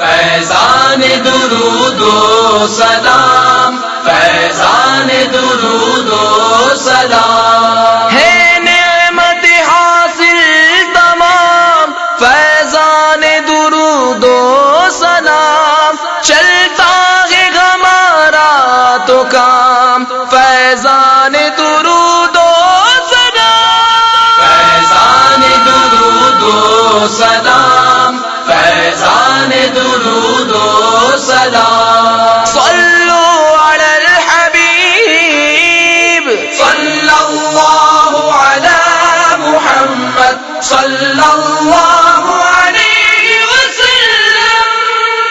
فیضان درود و سلام، فیضان درود و سلام۔ ہے نعمت حاصل تمام، فیضان درو و سلام۔ چلتا ہے ہمارا تو کام، فیضان درود اللہ